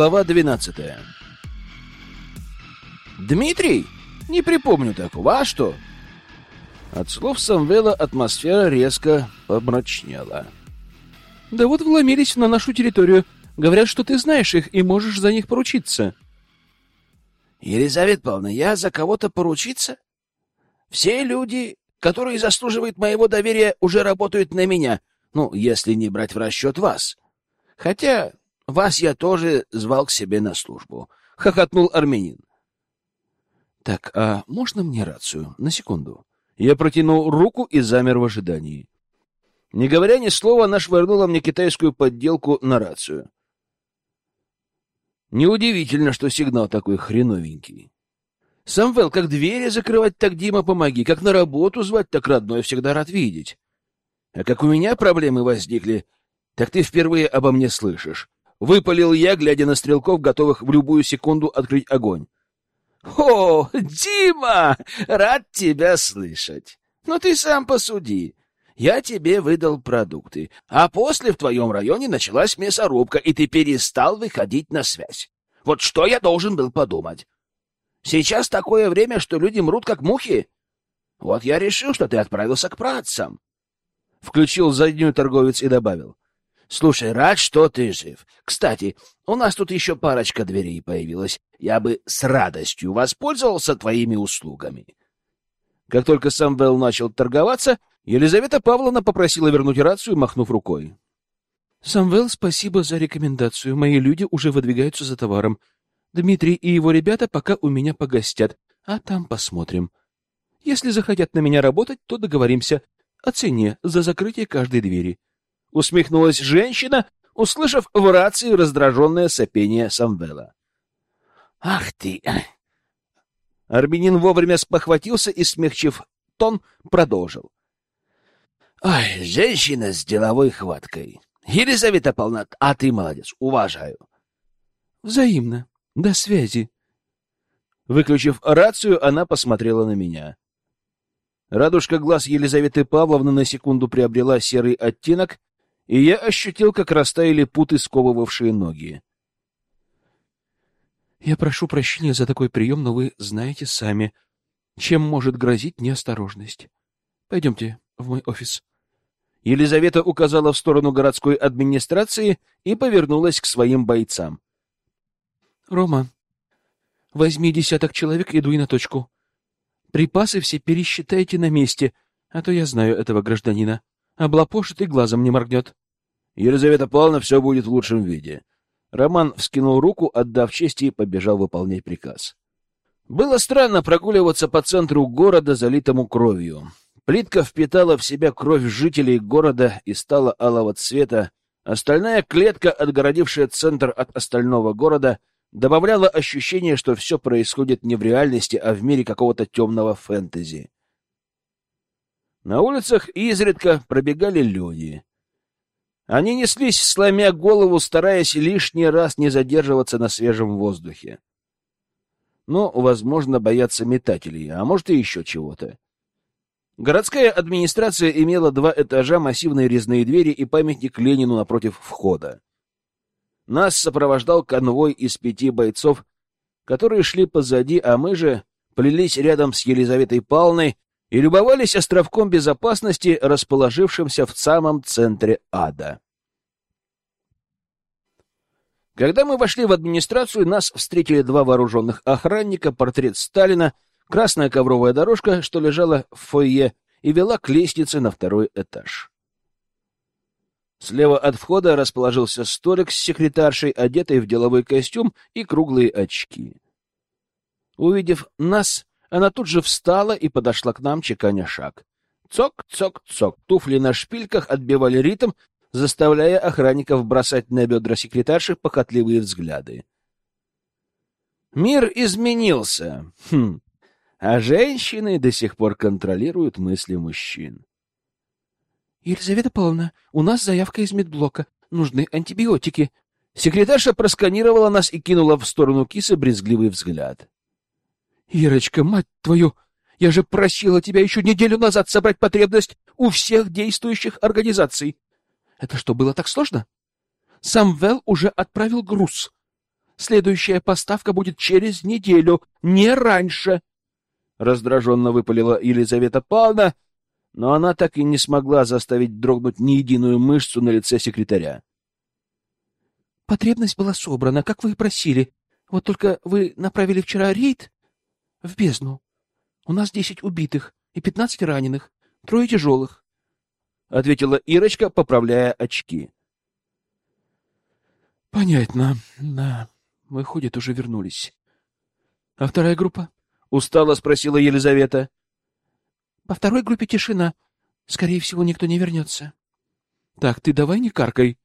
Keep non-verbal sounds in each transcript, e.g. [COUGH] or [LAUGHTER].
Глава 12 «Дмитрий? Не припомню такого. А что?» От слов Самвела атмосфера резко помрачнела. «Да вот вломились на нашу территорию. Говорят, что ты знаешь их и можешь за них поручиться». «Елизавета Павловна, я за кого-то поручиться? Все люди, которые заслуживают моего доверия, уже работают на меня, ну, если не брать в расчет вас. Хотя вас я тоже звал к себе на службу, — хохотнул армянин. Так, а можно мне рацию? На секунду. Я протянул руку и замер в ожидании. Не говоря ни слова, она швырнула мне китайскую подделку на рацию. Неудивительно, что сигнал такой хреновенький. Самвел, как двери закрывать, так Дима помоги, как на работу звать, так родной всегда рад видеть. А как у меня проблемы возникли, так ты впервые обо мне слышишь. Выпалил я, глядя на стрелков, готовых в любую секунду открыть огонь. «О, Дима! Рад тебя слышать! Но ты сам посуди. Я тебе выдал продукты, а после в твоем районе началась мясорубка, и ты перестал выходить на связь. Вот что я должен был подумать? Сейчас такое время, что люди мрут, как мухи. Вот я решил, что ты отправился к працам. Включил заднюю торговец и добавил. Слушай, рад, что ты жив. Кстати, у нас тут еще парочка дверей появилась. Я бы с радостью воспользовался твоими услугами. Как только Самвел начал торговаться, Елизавета Павловна попросила вернуть рацию, махнув рукой. — Самвел, спасибо за рекомендацию. Мои люди уже выдвигаются за товаром. Дмитрий и его ребята пока у меня погостят, а там посмотрим. Если захотят на меня работать, то договоримся о цене за закрытие каждой двери. — усмехнулась женщина, услышав в рации раздраженное сопение Самвела. «Ах ты!» Армянин вовремя спохватился и, смягчив тон, продолжил. «Ай, женщина с деловой хваткой. Елизавета Павловна, а ты молодец, уважаю». «Взаимно. До связи». Выключив рацию, она посмотрела на меня. Радужка глаз Елизаветы Павловны на секунду приобрела серый оттенок, и я ощутил, как растаяли путы, сковывавшие ноги. «Я прошу прощения за такой прием, но вы знаете сами, чем может грозить неосторожность. Пойдемте в мой офис». Елизавета указала в сторону городской администрации и повернулась к своим бойцам. «Рома, возьми десяток человек и дуй на точку. Припасы все пересчитайте на месте, а то я знаю этого гражданина. Облапошит и глазом не моргнет. Елизавета Павловна, все будет в лучшем виде. Роман вскинул руку, отдав честь, и побежал выполнять приказ. Было странно прогуливаться по центру города, залитому кровью. Плитка впитала в себя кровь жителей города и стала алого цвета. Остальная клетка, отгородившая центр от остального города, добавляла ощущение, что все происходит не в реальности, а в мире какого-то темного фэнтези. На улицах изредка пробегали люди. Они неслись, сломя голову, стараясь лишний раз не задерживаться на свежем воздухе. Но, возможно, боятся метателей, а может и еще чего-то. Городская администрация имела два этажа, массивные резные двери и памятник Ленину напротив входа. Нас сопровождал конвой из пяти бойцов, которые шли позади, а мы же плелись рядом с Елизаветой Павловной и любовались островком безопасности, расположившимся в самом центре ада. Когда мы вошли в администрацию, нас встретили два вооруженных охранника, портрет Сталина, красная ковровая дорожка, что лежала в фойе и вела к лестнице на второй этаж. Слева от входа расположился столик с секретаршей, одетой в деловой костюм и круглые очки. Увидев нас, она тут же встала и подошла к нам, чеканя шаг. Цок-цок-цок. Туфли на шпильках отбивали ритм, заставляя охранников бросать на бедра секретарши похотливые взгляды. Мир изменился. Хм. А женщины до сих пор контролируют мысли мужчин. Елизавета Павловна, у нас заявка из медблока. Нужны антибиотики. Секретарша просканировала нас и кинула в сторону кисы брезгливый взгляд. Ирочка, мать твою, я же просила тебя еще неделю назад собрать потребность у всех действующих организаций. Это что, было так сложно? Самвел уже отправил груз. Следующая поставка будет через неделю, не раньше. Раздраженно выпалила Елизавета Павловна, но она так и не смогла заставить дрогнуть ни единую мышцу на лице секретаря. Потребность была собрана, как вы и просили. Вот только вы направили вчера рейд в бездну. У нас десять убитых и пятнадцать раненых, трое тяжелых. — ответила Ирочка, поправляя очки. — Понятно. Да, выходит, уже вернулись. — А вторая группа? — устало спросила Елизавета. — По второй группе тишина. Скорее всего, никто не вернется. — Так, ты давай не каркай.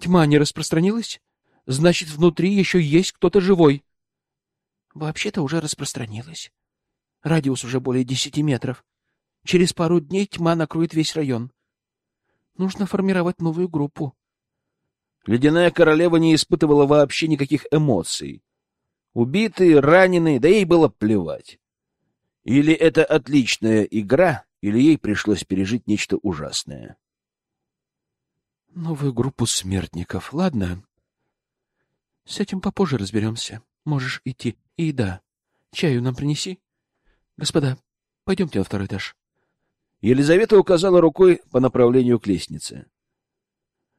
Тьма не распространилась? Значит, внутри еще есть кто-то живой. Вообще-то уже распространилась. Радиус уже более десяти метров. Через пару дней тьма накроет весь район. Нужно формировать новую группу. Ледяная королева не испытывала вообще никаких эмоций. Убитые, раненые, да ей было плевать. Или это отличная игра, или ей пришлось пережить нечто ужасное. Новую группу смертников, ладно? С этим попозже разберемся. Можешь идти. И да, чаю нам принеси. Господа, пойдемте на второй этаж. Елизавета указала рукой по направлению к лестнице.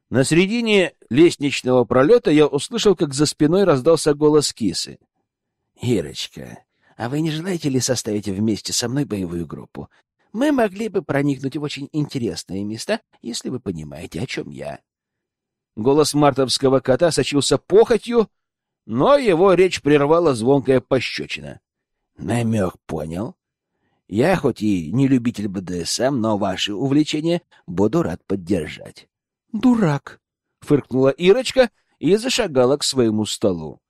На середине лестничного пролета я услышал, как за спиной раздался голос кисы. — Ирочка, а вы не желаете ли составить вместе со мной боевую группу? Мы могли бы проникнуть в очень интересные места, если вы понимаете, о чем я. Голос мартовского кота сочился похотью, но его речь прервала звонкая пощечина. Намек понял. Я хоть и не любитель БДСМ, но ваши увлечения буду рад поддержать. — Дурак! — фыркнула Ирочка и зашагала к своему столу.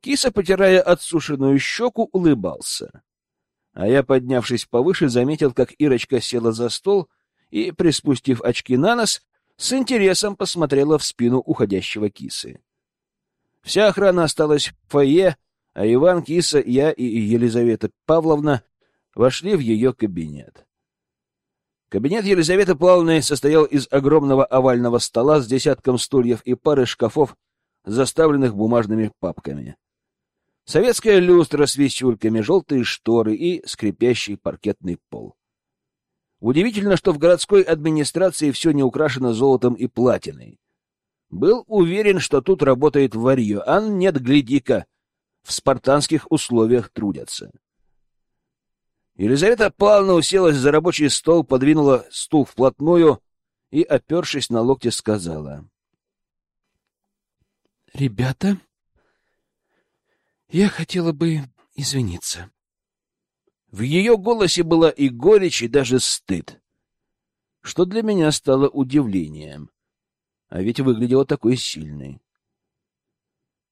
Киса, потирая отсушенную щеку, улыбался. А я, поднявшись повыше, заметил, как Ирочка села за стол и, приспустив очки на нос, с интересом посмотрела в спину уходящего кисы. Вся охрана осталась в фойе, а Иван, Киса, я и Елизавета Павловна вошли в ее кабинет. Кабинет Елизаветы Павловны состоял из огромного овального стола с десятком стульев и пары шкафов, заставленных бумажными папками. Советская люстра с висюльками, желтые шторы и скрипящий паркетный пол. Удивительно, что в городской администрации все не украшено золотом и платиной. Был уверен, что тут работает варье, а нет, гляди-ка, в спартанских условиях трудятся. Елизавета Павловна уселась за рабочий стол, подвинула стул вплотную и, опершись на локте, сказала. — Ребята, я хотела бы извиниться. В ее голосе была и горечь, и даже стыд, что для меня стало удивлением. А ведь выглядела такой сильной.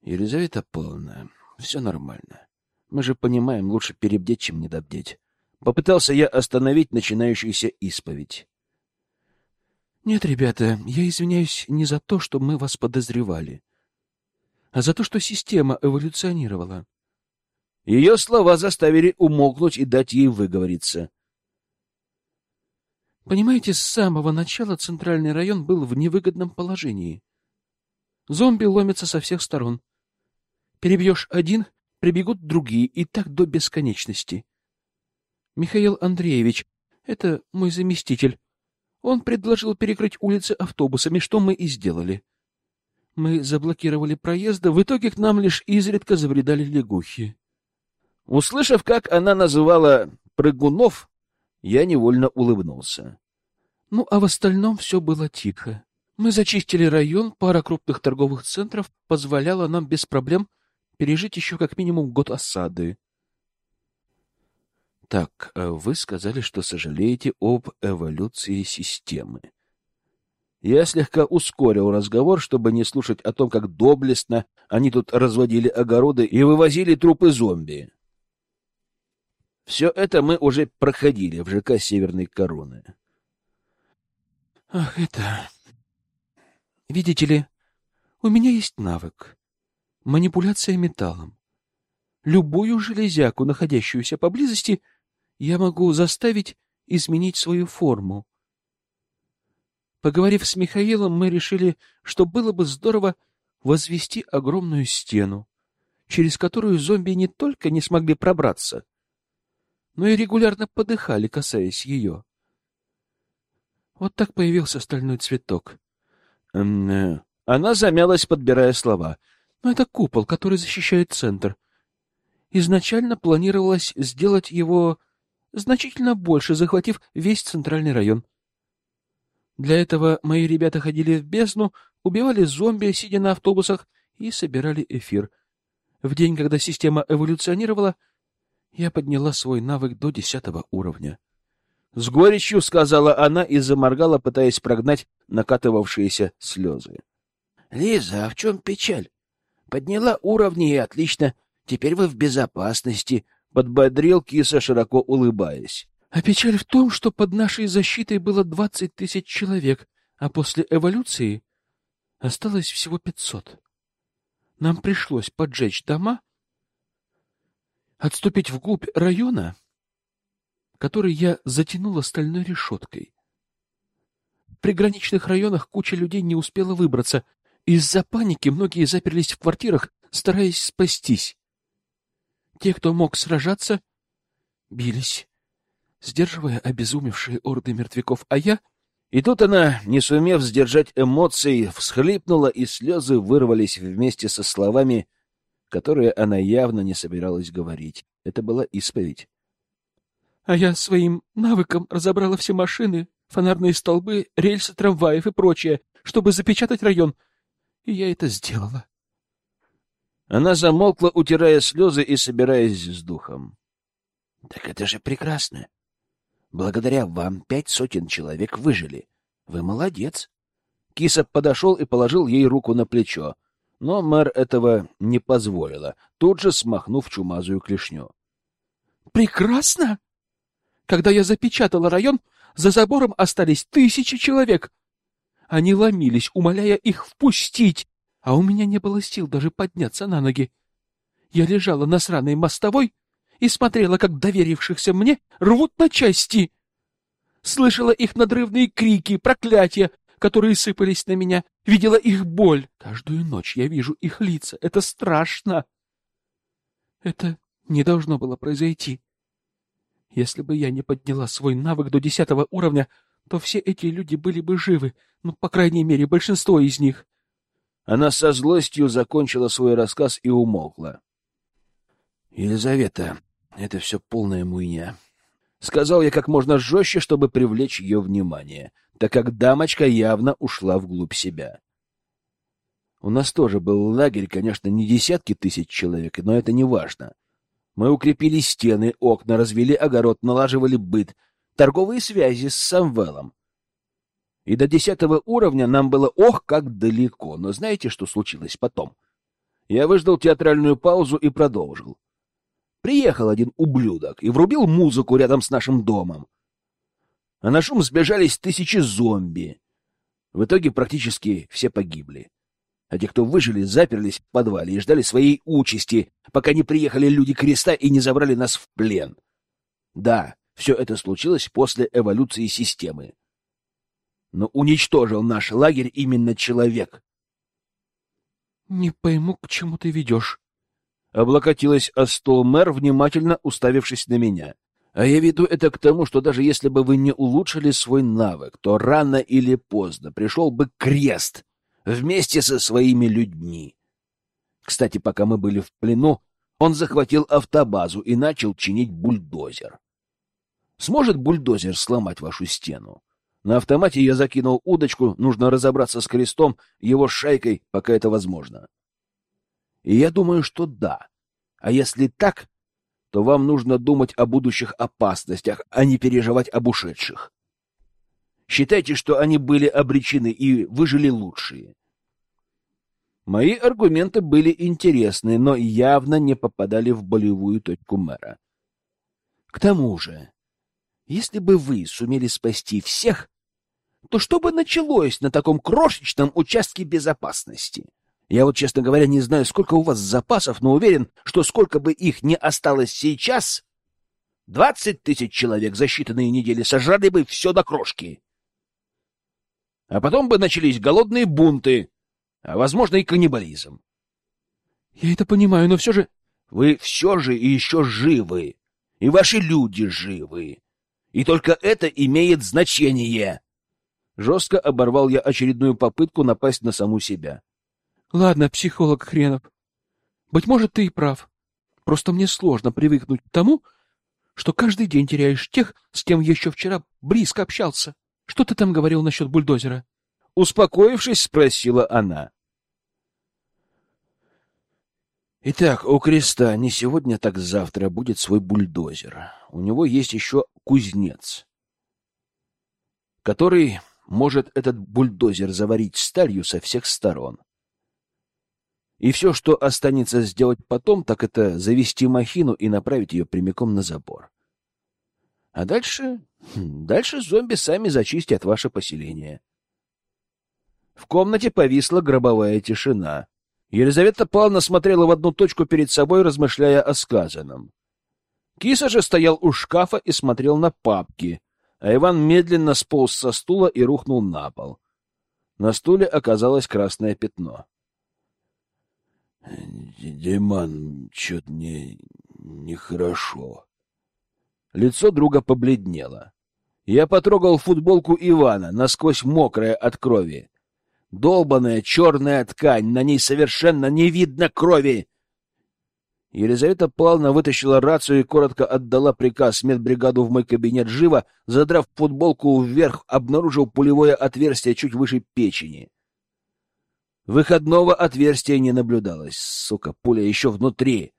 Елизавета Павловна, все нормально. Мы же понимаем, лучше перебдеть, чем недобдеть. Попытался я остановить начинающуюся исповедь. Нет, ребята, я извиняюсь не за то, что мы вас подозревали а за то, что система эволюционировала. Ее слова заставили умолкнуть и дать ей выговориться. Понимаете, с самого начала центральный район был в невыгодном положении. Зомби ломятся со всех сторон. Перебьешь один, прибегут другие, и так до бесконечности. Михаил Андреевич, это мой заместитель, он предложил перекрыть улицы автобусами, что мы и сделали. Мы заблокировали проезды, в итоге к нам лишь изредка забредали лягухи. Услышав, как она называла прыгунов, я невольно улыбнулся. Ну, а в остальном все было тихо. Мы зачистили район, пара крупных торговых центров позволяла нам без проблем пережить еще как минимум год осады. Так, а вы сказали, что сожалеете об эволюции системы. Я слегка ускорил разговор, чтобы не слушать о том, как доблестно они тут разводили огороды и вывозили трупы зомби. Все это мы уже проходили в ЖК Северной Короны. Ах, это... Видите ли, у меня есть навык. Манипуляция металлом. Любую железяку, находящуюся поблизости, я могу заставить изменить свою форму, Поговорив с Михаилом, мы решили, что было бы здорово возвести огромную стену, через которую зомби не только не смогли пробраться, но и регулярно подыхали, касаясь ее. Вот так появился стальной цветок. Э, она замялась, подбирая слова. Но это купол, который защищает центр. Изначально планировалось сделать его значительно больше, захватив весь центральный район. Для этого мои ребята ходили в бездну, убивали зомби, сидя на автобусах, и собирали эфир. В день, когда система эволюционировала, я подняла свой навык до десятого уровня. С горечью сказала она и заморгала, пытаясь прогнать накатывавшиеся слезы. — Лиза, а в чем печаль? Подняла уровни и отлично. Теперь вы в безопасности, — подбодрил киса, широко улыбаясь. — А печаль в том, что под нашей защитой было двадцать тысяч человек, а после эволюции осталось всего пятьсот. Нам пришлось поджечь дома, отступить вглубь района который я затянула стальной решеткой. В приграничных районах куча людей не успела выбраться. Из-за паники многие заперлись в квартирах, стараясь спастись. Те, кто мог сражаться, бились, сдерживая обезумевшие орды мертвяков, а я... И тут она, не сумев сдержать эмоций, всхлипнула, и слезы вырвались вместе со словами, которые она явно не собиралась говорить. Это была исповедь. А я своим навыком разобрала все машины, фонарные столбы, рельсы трамваев и прочее, чтобы запечатать район. И я это сделала. Она замолкла, утирая слезы и собираясь с духом. — Так это же прекрасно. Благодаря вам пять сотен человек выжили. Вы молодец. Киса подошел и положил ей руку на плечо, но мэр этого не позволила, тут же смахнув чумазую клешню. — Прекрасно! Когда я запечатала район, за забором остались тысячи человек. Они ломились, умоляя их впустить, а у меня не было сил даже подняться на ноги. Я лежала на сраной мостовой и смотрела, как доверившихся мне рвут на части. Слышала их надрывные крики, проклятия, которые сыпались на меня, видела их боль. Каждую ночь я вижу их лица. Это страшно. Это не должно было произойти. Если бы я не подняла свой навык до десятого уровня, то все эти люди были бы живы, ну, по крайней мере, большинство из них. Она со злостью закончила свой рассказ и умолкла. — Елизавета, это все полная муйня. Сказал я как можно жестче, чтобы привлечь ее внимание, так как дамочка явно ушла вглубь себя. У нас тоже был лагерь, конечно, не десятки тысяч человек, но это не важно. Мы укрепили стены, окна, развели огород, налаживали быт, торговые связи с Самвелом. И до десятого уровня нам было ох, как далеко. Но знаете, что случилось потом? Я выждал театральную паузу и продолжил. Приехал один ублюдок и врубил музыку рядом с нашим домом. А на шум сбежались тысячи зомби. В итоге практически все погибли а те, кто выжили, заперлись в подвале и ждали своей участи, пока не приехали люди креста и не забрали нас в плен. Да, все это случилось после эволюции системы. Но уничтожил наш лагерь именно человек. — Не пойму, к чему ты ведешь. Облокотилась о стол мэр, внимательно уставившись на меня. А я веду это к тому, что даже если бы вы не улучшили свой навык, то рано или поздно пришел бы крест — вместе со своими людьми. Кстати, пока мы были в плену, он захватил автобазу и начал чинить бульдозер. Сможет бульдозер сломать вашу стену? На автомате я закинул удочку, нужно разобраться с крестом, его шайкой, пока это возможно. И я думаю, что да. А если так, то вам нужно думать о будущих опасностях, а не переживать об ушедших. Считайте, что они были обречены и выжили лучшие. Мои аргументы были интересны, но явно не попадали в болевую точку мэра. К тому же, если бы вы сумели спасти всех, то что бы началось на таком крошечном участке безопасности? Я вот, честно говоря, не знаю, сколько у вас запасов, но уверен, что сколько бы их не осталось сейчас, двадцать тысяч человек за считанные недели сожрали бы все до крошки. А потом бы начались голодные бунты, А, возможно, и каннибализм. Я это понимаю, но все же... Вы все же и еще живы. И ваши люди живы. И только это имеет значение. Жестко оборвал я очередную попытку напасть на саму себя. Ладно, психолог хренов. Быть может, ты и прав. Просто мне сложно привыкнуть к тому, что каждый день теряешь тех, с кем еще вчера близко общался. Что ты там говорил насчет бульдозера? Успокоившись, спросила она. Итак, у Креста не сегодня, так завтра будет свой бульдозер. У него есть еще кузнец, который может этот бульдозер заварить сталью со всех сторон. И все, что останется сделать потом, так это завести махину и направить ее прямиком на забор. А дальше... Хм, дальше зомби сами зачистят ваше поселение. В комнате повисла гробовая тишина. Елизавета Павловна смотрела в одну точку перед собой, размышляя о сказанном. Киса же стоял у шкафа и смотрел на папки, а Иван медленно сполз со стула и рухнул на пол. На стуле оказалось красное пятно. — Диман, что-то мне нехорошо. Лицо друга побледнело. Я потрогал футболку Ивана, насквозь мокрая от крови. Долбаная черная ткань, на ней совершенно не видно крови. Елизавета Павловна вытащила рацию и коротко отдала приказ медбригаду в мой кабинет живо, задрав футболку вверх, обнаружил пулевое отверстие чуть выше печени. Выходного отверстия не наблюдалось. Сука, пуля еще внутри.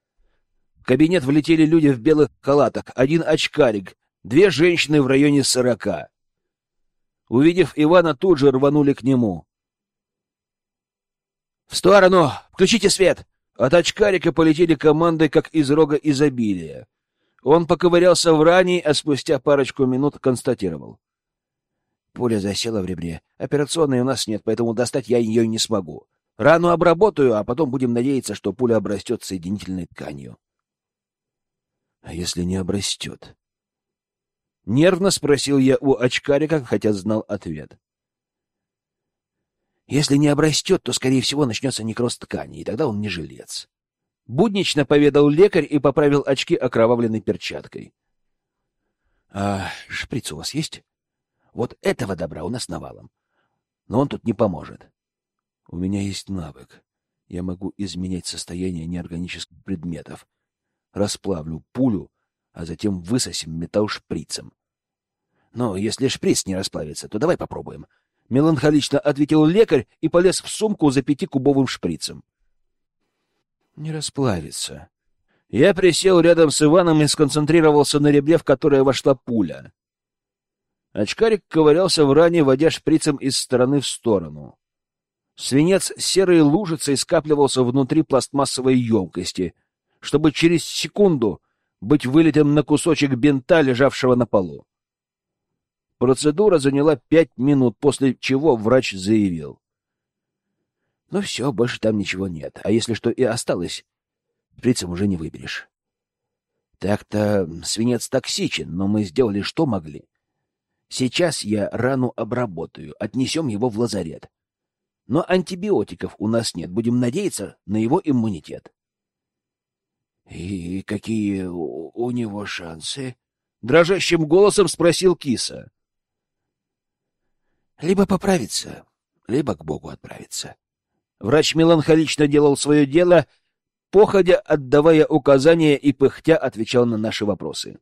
В кабинет влетели люди в белых халатах, один очкарик, две женщины в районе сорока. Увидев Ивана, тут же рванули к нему. — В сторону! Включите свет! От очкарика полетели команды, как из рога изобилия. Он поковырялся в ране, а спустя парочку минут констатировал. Пуля засела в ребре. Операционной у нас нет, поэтому достать я ее не смогу. Рану обработаю, а потом будем надеяться, что пуля обрастет соединительной тканью. А если не обрастет? Нервно спросил я у очкарика, хотя знал ответ. Если не обрастет, то, скорее всего, начнется некроз ткани, и тогда он не жилец. Буднично поведал лекарь и поправил очки окровавленной перчаткой. — А шприц у вас есть? Вот этого добра у нас навалом. Но он тут не поможет. У меня есть навык. Я могу изменять состояние неорганических предметов. Расплавлю пулю, а затем высосим металл шприцем. Но если шприц не расплавится, то давай попробуем. Меланхолично ответил лекарь и полез в сумку за пятикубовым шприцем. Не расплавится. Я присел рядом с Иваном и сконцентрировался на ребре, в которое вошла пуля. Очкарик ковырялся в ране, водя шприцем из стороны в сторону. Свинец серой лужицей скапливался внутри пластмассовой емкости, чтобы через секунду быть вылетем на кусочек бинта, лежавшего на полу. Процедура заняла пять минут, после чего врач заявил. Ну все, больше там ничего нет. А если что и осталось, шприцем уже не выберешь. Так-то свинец токсичен, но мы сделали что могли. Сейчас я рану обработаю, отнесем его в лазарет. Но антибиотиков у нас нет, будем надеяться на его иммунитет. — И какие у, него шансы? — дрожащим голосом спросил киса. — Либо поправиться, либо к Богу отправиться. Врач меланхолично делал свое дело, походя отдавая указания и пыхтя отвечал на наши вопросы.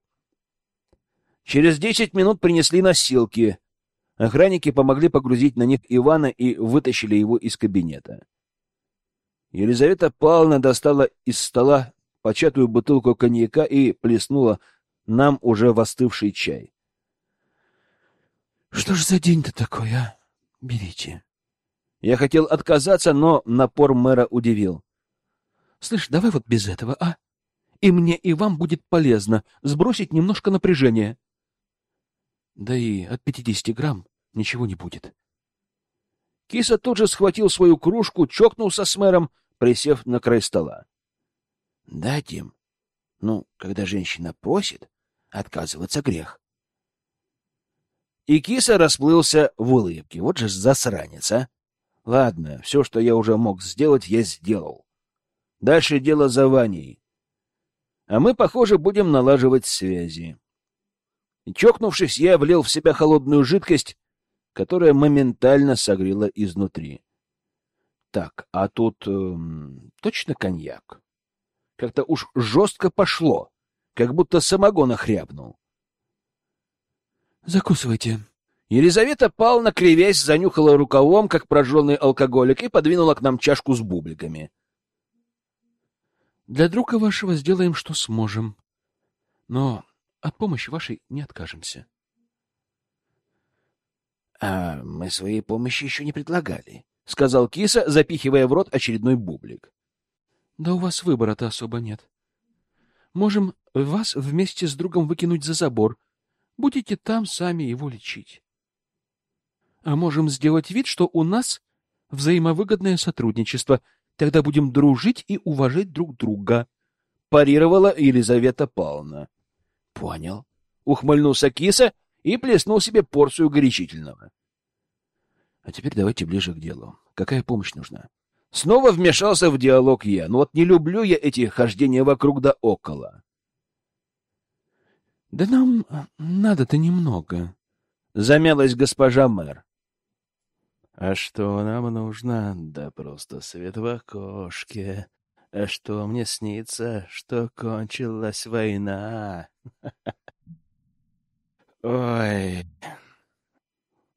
Через десять минут принесли носилки. Охранники помогли погрузить на них Ивана и вытащили его из кабинета. Елизавета Павловна достала из стола початую бутылку коньяка и плеснула нам уже в остывший чай. — Что ж за день-то такой, а? Берите. Я хотел отказаться, но напор мэра удивил. — Слышь, давай вот без этого, а? И мне, и вам будет полезно сбросить немножко напряжения. Да и от пятидесяти грамм ничего не будет. Киса тут же схватил свою кружку, чокнулся с мэром, присев на край стола. — Да, Тим. Ну, когда женщина просит, отказываться грех. И киса расплылся в улыбке. Вот же засранец, а! Ладно, все, что я уже мог сделать, я сделал. Дальше дело за Ваней. А мы, похоже, будем налаживать связи. Чокнувшись, я влил в себя холодную жидкость, которая моментально согрела изнутри. Так, а тут эм, точно коньяк? Как-то уж жестко пошло, как будто самогона хрябнул. Закусывайте. Елизавета Павловна, кривясь, занюхала рукавом, как прожженный алкоголик, и подвинула к нам чашку с бубликами. Для друга вашего сделаем, что сможем. Но от помощи вашей не откажемся. — А мы своей помощи еще не предлагали, — сказал киса, запихивая в рот очередной бублик. — Да у вас выбора-то особо нет. Можем вас вместе с другом выкинуть за забор, Будете там сами его лечить. А можем сделать вид, что у нас взаимовыгодное сотрудничество. Тогда будем дружить и уважать друг друга. Парировала Елизавета Павловна. Понял. Ухмыльнулся киса и плеснул себе порцию горячительного. А теперь давайте ближе к делу. Какая помощь нужна? Снова вмешался в диалог я. Ну вот не люблю я эти хождения вокруг да около. — Да нам надо-то немного, — замялась госпожа мэр. — А что нам нужно? Да просто свет в окошке. А что мне снится, что кончилась война? [LAUGHS] Ой...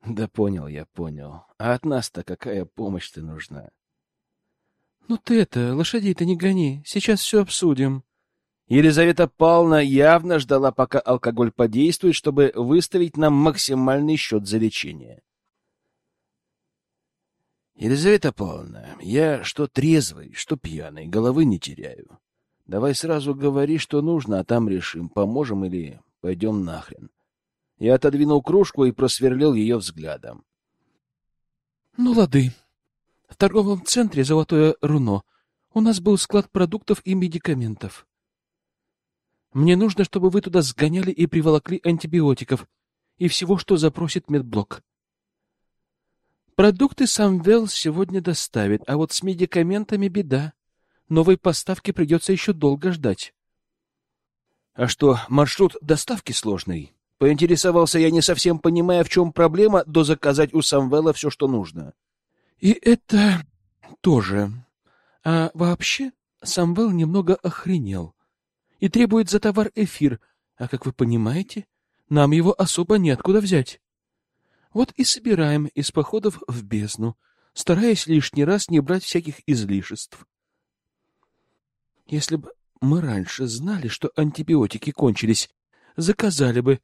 Да понял я, понял. А от нас-то какая помощь-то нужна? — Ну ты это, лошадей-то не гони, сейчас все обсудим. Елизавета Павловна явно ждала, пока алкоголь подействует, чтобы выставить нам максимальный счет за лечение. Елизавета Павловна, я что трезвый, что пьяный, головы не теряю. Давай сразу говори, что нужно, а там решим, поможем или пойдем нахрен. Я отодвинул кружку и просверлил ее взглядом. — Ну, лады. В торговом центре «Золотое руно» у нас был склад продуктов и медикаментов. Мне нужно, чтобы вы туда сгоняли и приволокли антибиотиков и всего, что запросит медблок. Продукты сам Вел сегодня доставит, а вот с медикаментами беда. Новой поставки придется еще долго ждать. — А что, маршрут доставки сложный? Поинтересовался я, не совсем понимая, в чем проблема, до заказать у Самвела все, что нужно. — И это тоже. А вообще, Самвел немного охренел и требует за товар эфир, а, как вы понимаете, нам его особо неоткуда взять. Вот и собираем из походов в бездну, стараясь лишний раз не брать всяких излишеств. Если бы мы раньше знали, что антибиотики кончились, заказали бы.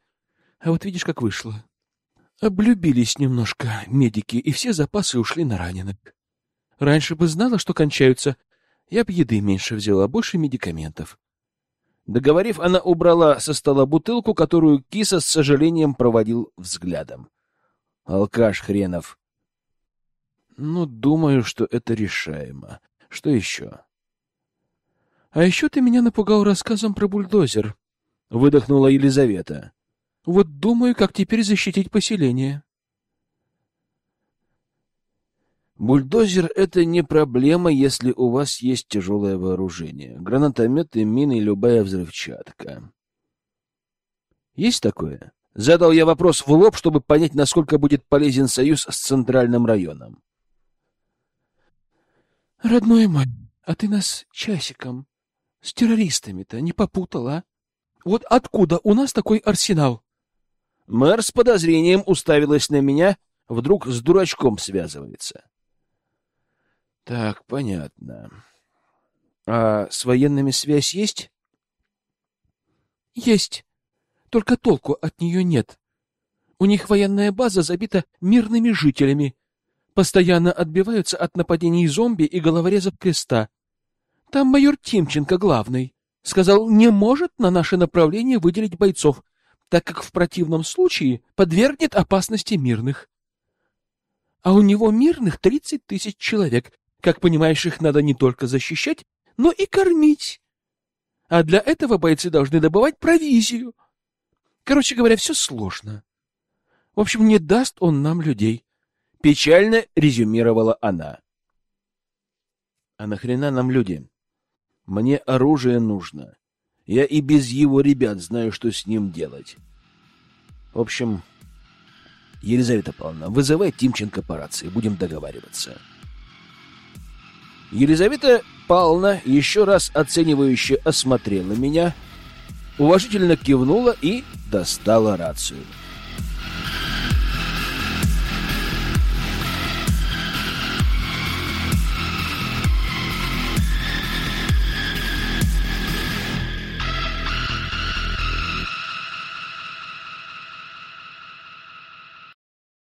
А вот видишь, как вышло. Облюбились немножко медики, и все запасы ушли на раненых. Раньше бы знала, что кончаются, я бы еды меньше взяла, больше медикаментов. Договорив, она убрала со стола бутылку, которую киса с сожалением проводил взглядом. Алкаш хренов. Ну, думаю, что это решаемо. Что еще? А еще ты меня напугал рассказом про бульдозер. Выдохнула Елизавета. Вот думаю, как теперь защитить поселение. Бульдозер — это не проблема, если у вас есть тяжелое вооружение. Гранатометы, мины, любая взрывчатка. Есть такое? Задал я вопрос в лоб, чтобы понять, насколько будет полезен союз с центральным районом. Родной мой, а ты нас часиком с террористами-то не попутал, а? Вот откуда у нас такой арсенал? Мэр с подозрением уставилась на меня, вдруг с дурачком связывается. Так, понятно. А с военными связь есть? Есть. Только толку от нее нет. У них военная база забита мирными жителями. Постоянно отбиваются от нападений зомби и головорезов креста. Там майор Тимченко главный. Сказал, не может на наше направление выделить бойцов, так как в противном случае подвергнет опасности мирных. А у него мирных тридцать тысяч человек, как понимаешь, их надо не только защищать, но и кормить. А для этого бойцы должны добывать провизию. Короче говоря, все сложно. В общем, не даст он нам людей. Печально резюмировала она. А нахрена нам люди? Мне оружие нужно. Я и без его ребят знаю, что с ним делать. В общем, Елизавета Павловна, вызывай Тимченко по рации, будем договариваться. Елизавета Павловна еще раз оценивающе осмотрела меня, уважительно кивнула и достала рацию.